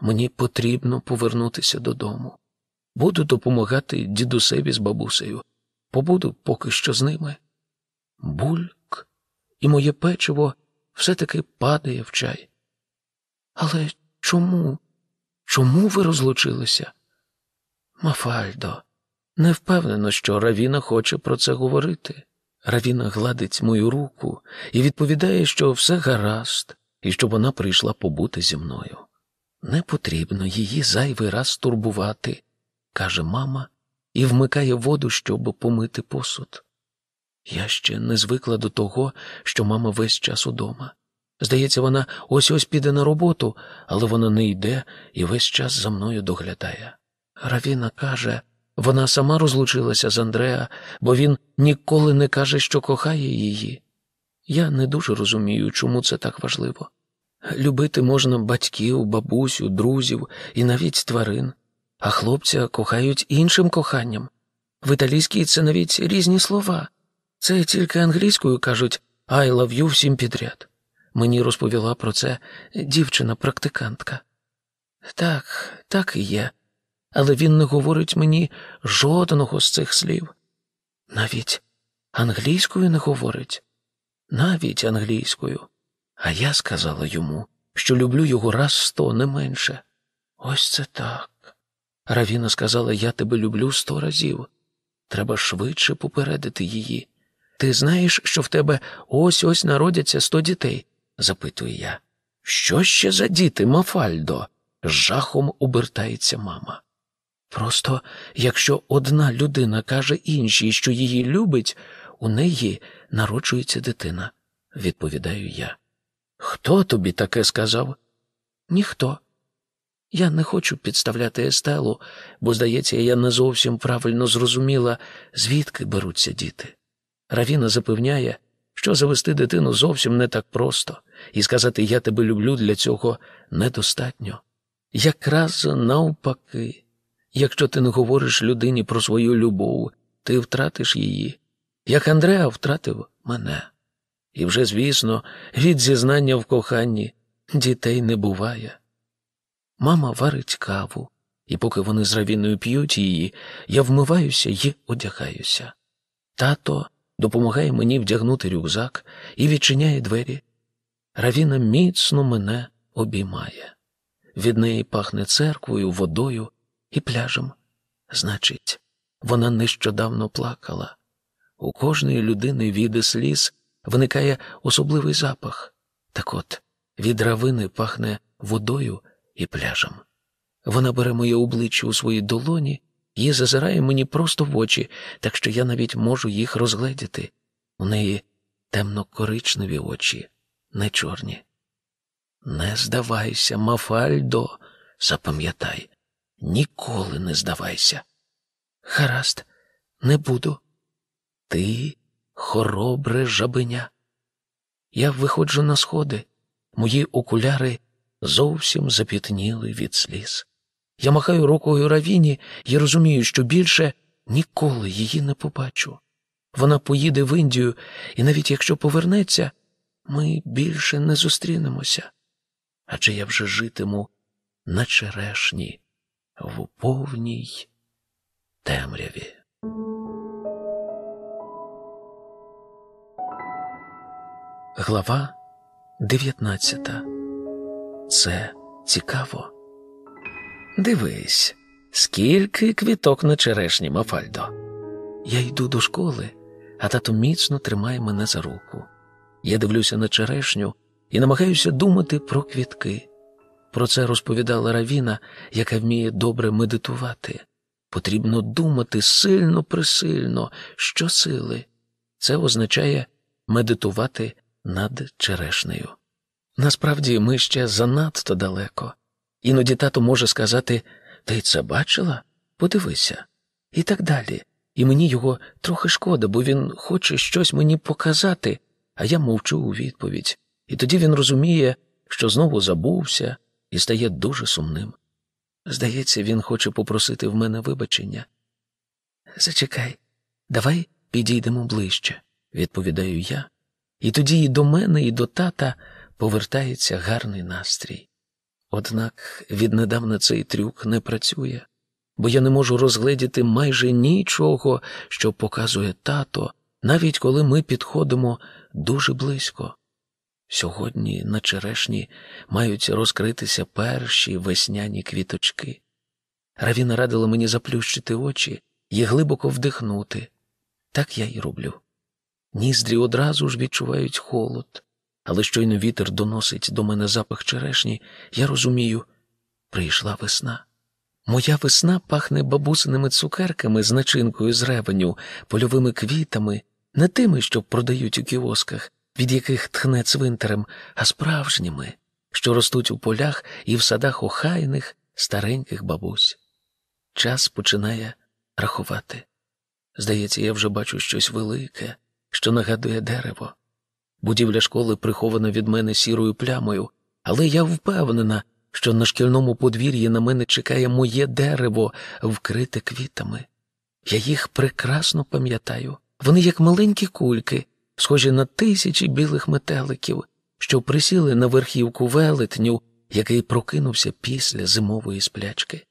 [SPEAKER 1] Мені потрібно повернутися додому. Буду допомагати дідусеві з бабусею. Побуду поки що з ними. Бульк, і моє печиво все-таки падає в чай. Але чому? Чому ви розлучилися? Мафальдо, не впевнено, що Равіна хоче про це говорити. Равіна гладить мою руку і відповідає, що все гаразд, і що вона прийшла побути зі мною. Не потрібно її зайвий раз турбувати, каже мама і вмикає воду, щоб помити посуд. Я ще не звикла до того, що мама весь час удома. Здається, вона ось ось піде на роботу, але вона не йде і весь час за мною доглядає. Равіна каже, вона сама розлучилася з Андреа, бо він ніколи не каже, що кохає її. Я не дуже розумію, чому це так важливо. Любити можна батьків, бабусю, друзів і навіть тварин, а хлопця кохають іншим коханням. В італійській це навіть різні слова. Це тільки англійською кажуть «I love you» всім підряд. Мені розповіла про це дівчина-практикантка. Так, так і є, але він не говорить мені жодного з цих слів. Навіть англійською не говорить, навіть англійською. А я сказала йому, що люблю його раз сто, не менше. Ось це так. Равіна сказала, я тебе люблю сто разів. Треба швидше попередити її. Ти знаєш, що в тебе ось ось народяться сто дітей? запитую я. Що ще за діти, Мафальдо? з жахом обертається мама. Просто якщо одна людина каже іншій, що її любить, у неї народжується дитина, відповідаю я. Хто тобі таке сказав? Ніхто. Я не хочу підставляти Естелу, бо, здається, я не зовсім правильно зрозуміла, звідки беруться діти. Равіна запевняє, що завести дитину зовсім не так просто, і сказати Я тебе люблю для цього недостатньо. Якраз навпаки, якщо ти не говориш людині про свою любов, ти втратиш її, як Андреа втратив мене. І вже, звісно, від зізнання в коханні дітей не буває. Мама варить каву, і поки вони з равіною п'ють її, я вмиваюся і одягаюся. Тато допомагає мені вдягнути рюкзак і відчиняє двері. Равіна міцно мене обіймає. Від неї пахне церквою, водою і пляжем. Значить, вона нещодавно плакала. У кожної людини від сліз виникає особливий запах. Так от від равини пахне водою і пляжем. Вона бере моє обличчя у свої долоні і зазирає мені просто в очі, так що я навіть можу їх розгледіти. У неї темно-коричневі очі, не чорні. Не здавайся, Мафальдо, запам'ятай, ніколи не здавайся. Гаразд, не буду. Ти хоробре жабеня. Я виходжу на сходи, мої окуляри зовсім запітніли від сліз. Я махаю рукою равіні і розумію, що більше ніколи її не побачу. Вона поїде в Індію, і навіть якщо повернеться, ми більше не зустрінемося. Адже я вже житиму на черешні в повній темряві. Глава 19 Це цікаво. Дивись, скільки квіток на черешні, Мафальдо. Я йду до школи, а тато міцно тримає мене за руку. Я дивлюся на черешню і намагаюся думати про квітки. Про це розповідала Равіна, яка вміє добре медитувати. Потрібно думати сильно присильно, щосили. Це означає медитувати над черешнею. Насправді, ми ще занадто далеко. Іноді тато може сказати Ти це бачила? Подивися. І так далі. І мені його трохи шкода, бо він хоче щось мені показати, а я мовчу у відповідь. І тоді він розуміє, що знову забувся і стає дуже сумним. Здається, він хоче попросити в мене вибачення. Зачекай, давай підійдемо ближче, відповідаю я, і тоді і до мене, і до тата повертається гарний настрій. Однак віднедавна цей трюк не працює, бо я не можу розгледіти майже нічого, що показує тато, навіть коли ми підходимо дуже близько. Сьогодні на черешні мають розкритися перші весняні квіточки. Равіна радила мені заплющити очі і глибоко вдихнути. Так я й роблю. Ніздрі одразу ж відчувають холод, але щойно вітер доносить до мене запах черешні, я розумію, прийшла весна. Моя весна пахне бабусиними цукерками з начинкою з ревеню, польовими квітами, не тими, що продають у кіосках, від яких тхне цвинтарем, а справжніми, що ростуть у полях і в садах охайних стареньких бабусь. Час починає рахувати. Здається, я вже бачу щось велике, що нагадує дерево. Будівля школи прихована від мене сірою плямою, але я впевнена, що на шкільному подвір'ї на мене чекає моє дерево, вкрите квітами. Я їх прекрасно пам'ятаю. Вони як маленькі кульки, схожі на тисячі білих метеликів, що присіли на верхівку велетню, який прокинувся після зимової сплячки.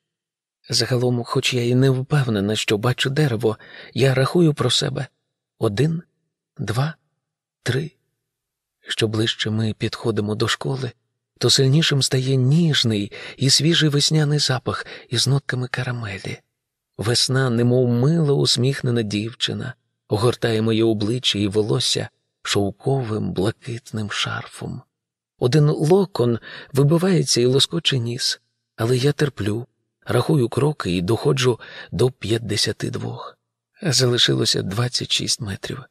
[SPEAKER 1] Загалом, хоч я і не впевнена, що бачу дерево, я рахую про себе один, два, три. Що ближче ми підходимо до школи, то сильнішим стає ніжний і свіжий весняний запах із нотками карамелі. Весна, немов мило усміхнена дівчина, огортає моє обличчя і волосся шовковим блакитним шарфом. Один локон вибивається і лоскоче ніс, але я терплю, рахую кроки і доходжу до п'ятдесяти двох. Залишилося двадцять шість метрів,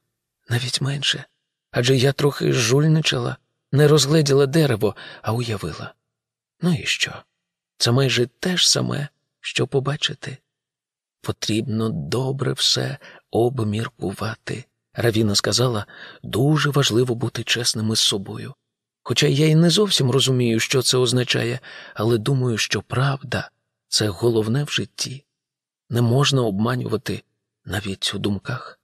[SPEAKER 1] навіть менше. Адже я трохи жульничала, не розгледіла дерево, а уявила. Ну і що? Це майже те ж саме, що побачити. Потрібно добре все обміркувати. Равіна сказала, дуже важливо бути чесними з собою. Хоча я й не зовсім розумію, що це означає, але думаю, що правда це головне в житті. Не можна обманювати навіть у думках.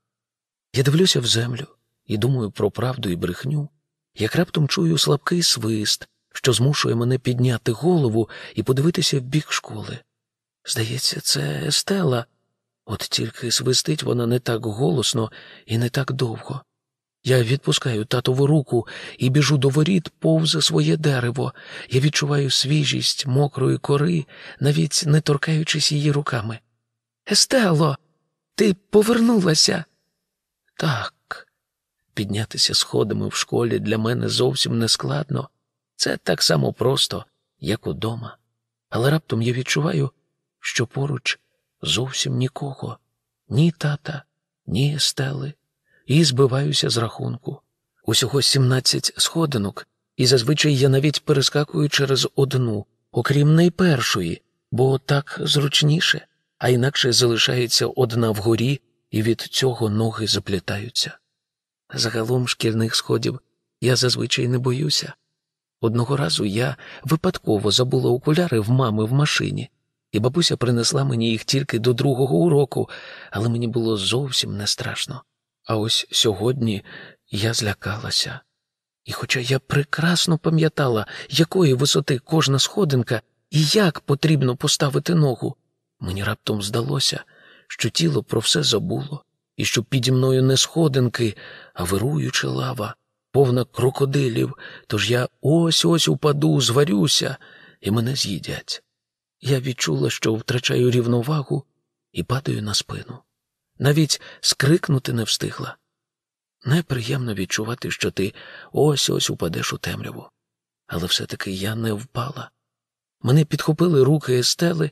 [SPEAKER 1] Я дивлюся в землю і думаю про правду і брехню, як раптом чую слабкий свист, що змушує мене підняти голову і подивитися в бік школи. Здається, це Естела, от тільки свистить вона не так голосно і не так довго. Я відпускаю татову руку і біжу до воріт повз своє дерево. Я відчуваю свіжість мокрої кори, навіть не торкаючись її руками. Естело, ти повернулася? Так. Піднятися сходами в школі для мене зовсім не складно. Це так само просто, як удома. Але раптом я відчуваю, що поруч зовсім нікого, ні тата, ні естели, і збиваюся з рахунку. Усього сімнадцять сходинок, і зазвичай я навіть перескакую через одну, окрім найпершої, бо так зручніше, а інакше залишається одна вгорі, і від цього ноги заплітаються. Загалом шкільних сходів я зазвичай не боюся. Одного разу я випадково забула окуляри в мами в машині, і бабуся принесла мені їх тільки до другого уроку, але мені було зовсім не страшно. А ось сьогодні я злякалася. І хоча я прекрасно пам'ятала, якої висоти кожна сходинка і як потрібно поставити ногу, мені раптом здалося, що тіло про все забуло, і що піді мною не сходинки, а вируюча лава, повна крокодилів, тож я ось ось упаду, зварюся, і мене з'їдять. Я відчула, що втрачаю рівновагу і падаю на спину. Навіть скрикнути не встигла. Неприємно відчувати, що ти ось ось упадеш у темряву. Але все-таки я не впала. Мене підхопили руки естели,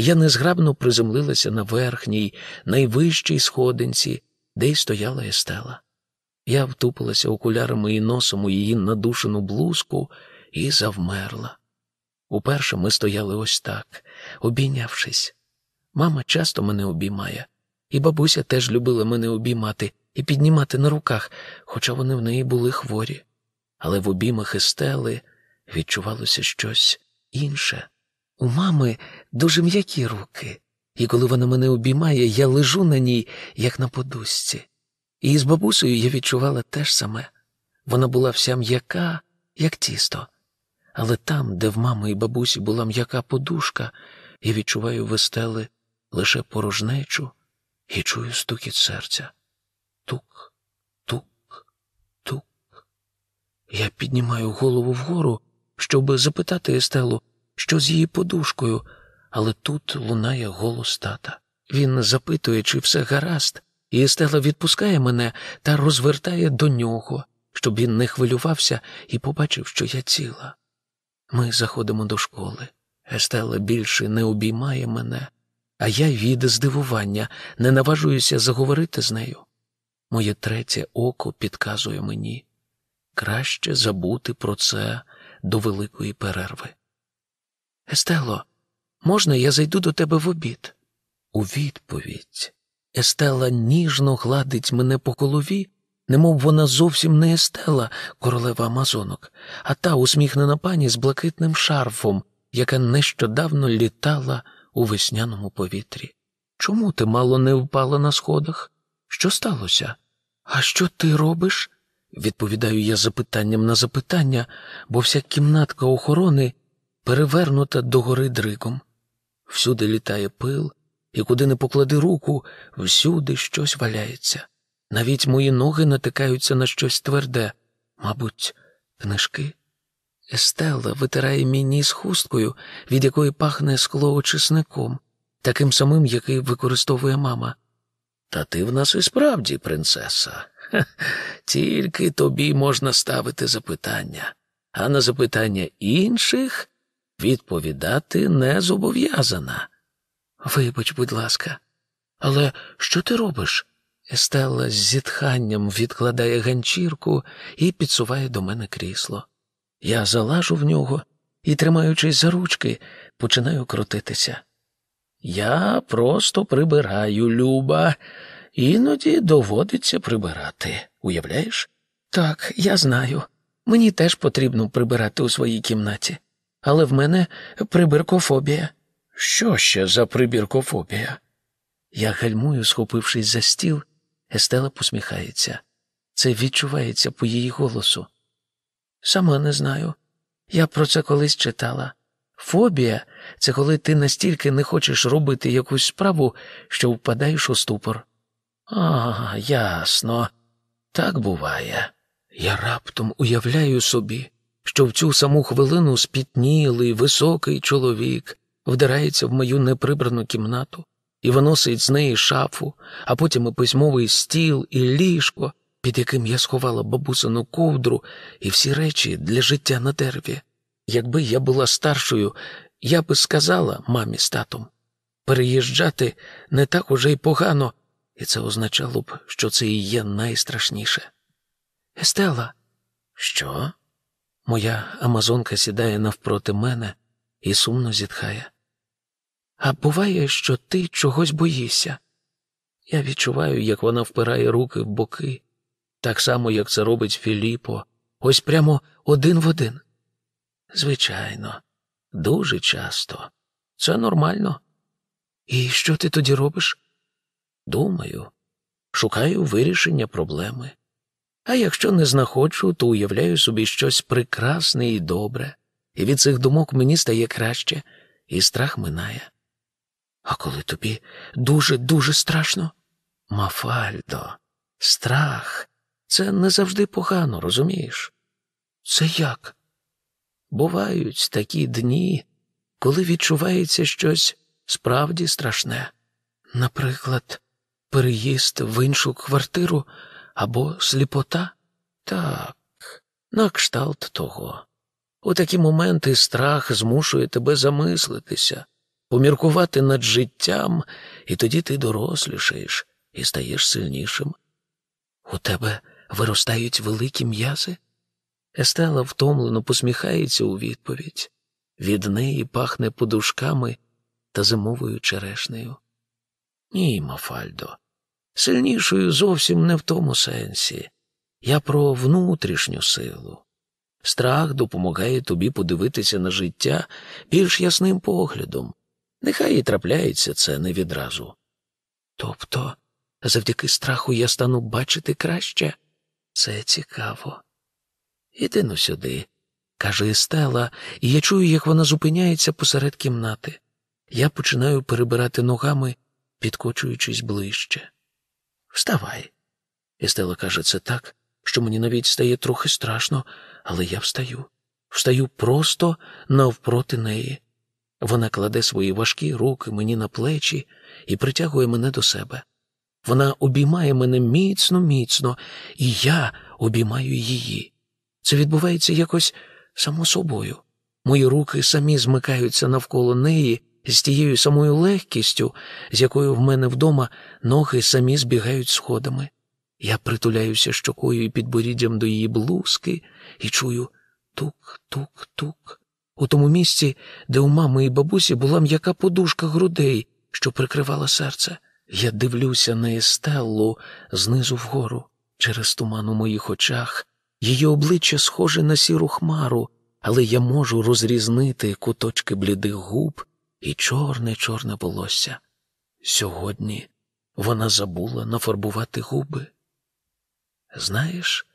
[SPEAKER 1] я незграбно приземлилася на верхній, найвищій сходинці, де й стояла естела. Я втупилася окулярами і носом у її надушену блузку і завмерла. Уперше ми стояли ось так, обійнявшись. Мама часто мене обіймає, і бабуся теж любила мене обіймати і піднімати на руках, хоча вони в неї були хворі. Але в обіймах Естели відчувалося щось інше. У мами дуже м'які руки, і коли вона мене обіймає, я лежу на ній, як на подушці. І з бабусею я відчувала те ж саме. Вона була вся м'яка, як тісто. Але там, де в мами і бабусі була м'яка подушка, я відчуваю вестели лише порожнечу і чую стукіт серця. Тук, тук, тук. Я піднімаю голову вгору, щоб запитати Естелу, що з її подушкою, але тут лунає голос тата. Він запитує, чи все гаразд, і Естела відпускає мене та розвертає до нього, щоб він не хвилювався і побачив, що я ціла. Ми заходимо до школи. Естела більше не обіймає мене, а я від здивування не наважуюся заговорити з нею. Моє третє око підказує мені краще забути про це до великої перерви. Естело, можна я зайду до тебе в обід? У відповідь Естела ніжно гладить мене по голові, немов вона зовсім не Естела, королева Амазонок, а та усміхнена пані з блакитним шарфом, яка нещодавно літала у весняному повітрі. Чому ти мало не впала на сходах? Що сталося? А що ти робиш? Відповідаю я запитанням на запитання, бо вся кімнатка охорони перевернута догори дригом. Всюди літає пил, і куди не поклади руку, всюди щось валяється. Навіть мої ноги натикаються на щось тверде, мабуть, книжки. Естела витирає мій ніс хусткою, від якої пахне скло очисником, таким самим, який використовує мама. Та ти в нас і справді, принцеса. Ха, тільки тобі можна ставити запитання, а на запитання інших відповідати не зобов'язана. Вибач, будь ласка, але що ти робиш? Естела з зітханням відкладає ганчірку і підсуває до мене крісло. Я залажу в нього і, тримаючись за ручки, починаю крутитися. Я просто прибираю, Люба, іноді доводиться прибирати. Уявляєш? Так, я знаю. Мені теж потрібно прибирати у своїй кімнаті, але в мене прибиркофобія. Що ще за прибіркофобія? Я гальмую, схопившись за стіл, Естела посміхається. Це відчувається по її голосу. Сама не знаю. Я про це колись читала. Фобія це коли ти настільки не хочеш робити якусь справу, що впадаєш у ступор. А, ясно. Так буває. Я раптом уявляю собі, що в цю саму хвилину спітнілий, високий чоловік вдирається в мою неприбрану кімнату і виносить з неї шафу, а потім і письмовий стіл, і ліжко, під яким я сховала бабусину ковдру і всі речі для життя на дереві. Якби я була старшою, я би сказала мамі з татом переїжджати не так уже й погано, і це означало б, що це і є найстрашніше. Естела, що? Моя амазонка сідає навпроти мене і сумно зітхає. А буває, що ти чогось боїшся. Я відчуваю, як вона впирає руки в боки, так само, як це робить Філіппо, ось прямо один в один. Звичайно, дуже часто. Це нормально, І що ти тоді робиш? Думаю, шукаю вирішення проблеми. А якщо не знаходжу, то уявляю собі щось прекрасне і добре, і від цих думок мені стає краще, і страх минає. А коли тобі дуже дуже страшно? Мафальдо, страх це не завжди погано, розумієш? Це як? Бувають такі дні, коли відчувається щось справді страшне. Наприклад, переїзд в іншу квартиру або сліпота? Так, на кшталт того. У такі моменти страх змушує тебе замислитися, поміркувати над життям, і тоді ти дорослішаєш і стаєш сильнішим. У тебе виростають великі м'язи? Естела втомлено посміхається у відповідь. Від неї пахне подушками та зимовою черешнею. Ні, Мафальдо, сильнішою зовсім не в тому сенсі. Я про внутрішню силу. Страх допомагає тобі подивитися на життя більш ясним поглядом. Нехай і трапляється це не відразу. Тобто, завдяки страху я стану бачити краще? Це цікаво. Іди ну сюди, каже Естела, і я чую, як вона зупиняється посеред кімнати. Я починаю перебирати ногами, підкочуючись ближче. Вставай. Естела каже це так, що мені навіть стає трохи страшно, але я встаю. Встаю просто навпроти неї. Вона кладе свої важкі руки мені на плечі і притягує мене до себе. Вона обіймає мене міцно, міцно, і я обіймаю її. Це відбувається якось само собою. Мої руки самі змикаються навколо неї з тією самою легкістю, з якою в мене вдома ноги самі збігають сходами. Я притуляюся щокою і підборіддям до її блузки і чую тук-тук-тук. У тому місці, де у мами і бабусі була м'яка подушка грудей, що прикривала серце. Я дивлюся на Естеллу знизу вгору, через туман у моїх очах. Її обличчя схоже на сіру хмару, але я можу розрізнити куточки блідих губ і чорне чорне волосся. Сьогодні вона забула нафарбувати губи. Знаєш,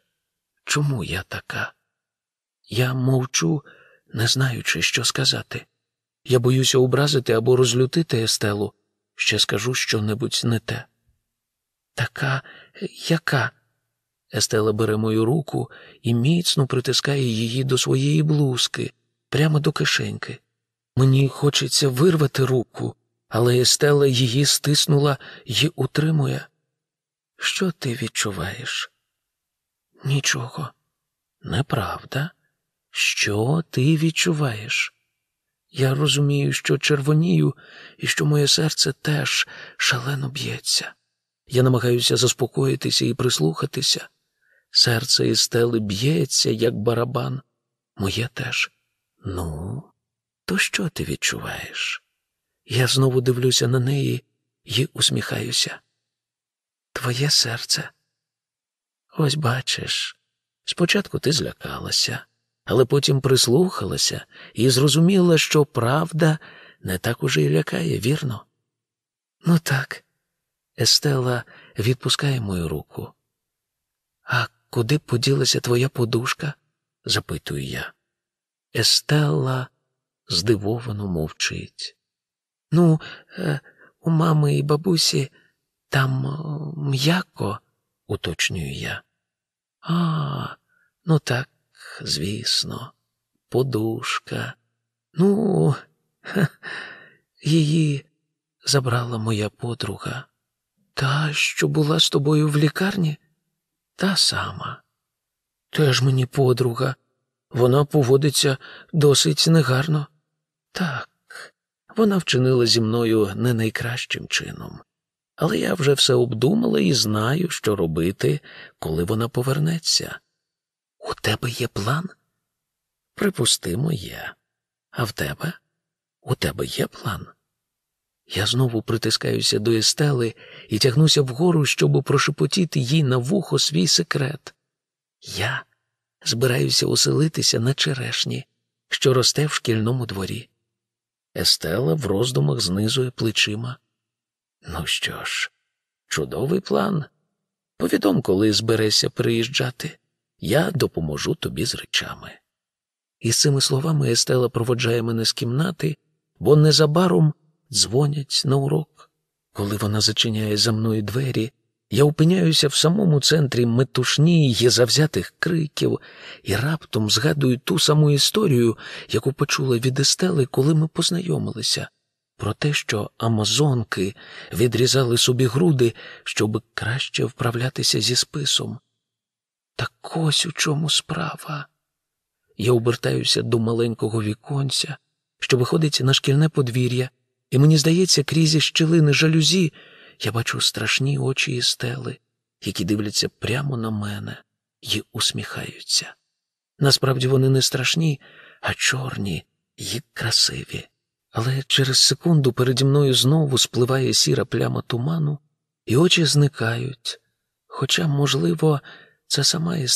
[SPEAKER 1] чому я така? Я мовчу, не знаючи, що сказати. Я боюся образити або розлютити Естелу, ще скажу що-небудь не те. Така, яка? Естела бере мою руку і міцно притискає її до своєї блузки, прямо до кишеньки. Мені хочеться вирвати руку, але Естела її стиснула і утримує. Що ти відчуваєш? Нічого. Неправда. Що ти відчуваєш? Я розумію, що червонію і що моє серце теж шалено б'ється. Я намагаюся заспокоїтися і прислухатися. Серце із стели б'ється, як барабан. Моє теж. Ну, то що ти відчуваєш? Я знову дивлюся на неї і усміхаюся. Твоє серце. Ось бачиш, спочатку ти злякалася, але потім прислухалася і зрозуміла, що правда не так уже й лякає, вірно? Ну так, Естела відпускає мою руку. А куди поділася твоя подушка? запитую я. Естелла здивовано мовчить. Ну, е, у мами і бабусі там м'яко, уточнюю я. А, ну так, звісно, подушка. Ну, ха, її забрала моя подруга. Та, що була з тобою в лікарні? Та сама. Теж мені подруга. Вона поводиться досить негарно. Так, вона вчинила зі мною не найкращим чином. Але я вже все обдумала і знаю, що робити, коли вона повернеться. У тебе є план? Припустимо, є. А в тебе? У тебе є план? Я знову притискаюся до Естели і тягнуся вгору, щоб прошепотіти їй на вухо свій секрет. Я збираюся оселитися на черешні, що росте в шкільному дворі. Естела в роздумах знизує плечима. Ну що ж, чудовий план. Повідом, коли зберешся приїжджати. Я допоможу тобі з речами. І з цими словами Естела проводжає мене з кімнати, бо незабаром дзвонять на урок. Коли вона зачиняє за мною двері, я опиняюся в самому центрі метушні й завзятих криків і раптом згадую ту саму історію, яку почула від Естели, коли ми познайомилися, про те, що амазонки відрізали собі груди, щоб краще вправлятися зі списом. Так ось у чому справа. Я обертаюся до маленького віконця, що виходить на шкільне подвір'я, і мені здається, крізь щілини жалюзі я бачу страшні очі і стели, які дивляться прямо на мене і усміхаються. Насправді вони не страшні, а чорні і красиві. Але через секунду переді мною знову спливає сіра пляма туману, і очі зникають. Хоча, можливо, це сама історія.